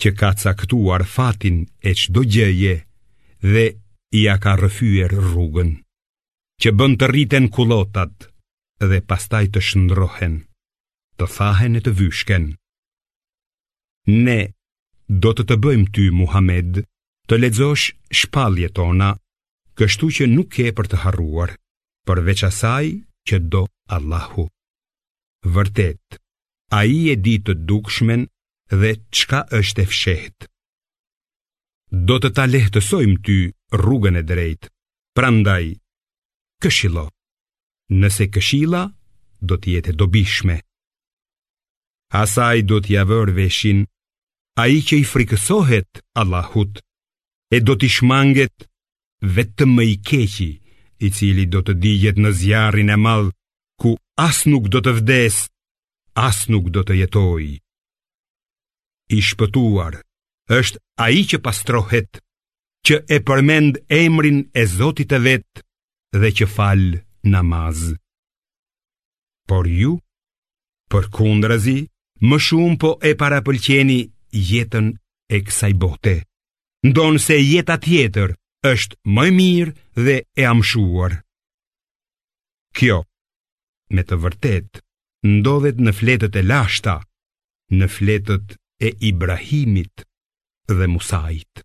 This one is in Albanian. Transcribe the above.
që ka caktuar fatin e çdo gjëje dhe ia ka rrëfyer rrugën, që bën të rriten kullotat dhe pastaj të shndërrohen, të thahen e të vyshken. Ne do të të bëjmë ty, Muhamed, të lexosh shpalljet tona, kështu që nuk ke për të harruar, përveç asaj që do Allahu. Vërtet, ai e di të dukshmen dhe çka është e fshehtë. Do të ta lehtësojmë ty rrugën e drejtë, prandaj, këshillo, nëse këshilla do të jetë e dobishme. Asaj do t'ia vërë veshin, ai që i frikësohet Allahut, e do t'i shmanget vetëm më i keqi, i cili do të digjet në zjarrin e madh ku as nuk do të vdesë, as nuk do të jetojë. I shpëtuar është ai që pastrohet, që e përmend emrin e Zotit të vet dhe që fal namaz. Por ju, përkundrazi, më shumë po e parapëlqeni jetën e kësaj bote, ndonëse jeta tjetër është më e mirë dhe e amshuar. Kjo, me të vërtetë, ndodhet në fletët e lashta, në fletët e Ibrahimit dhe Musait.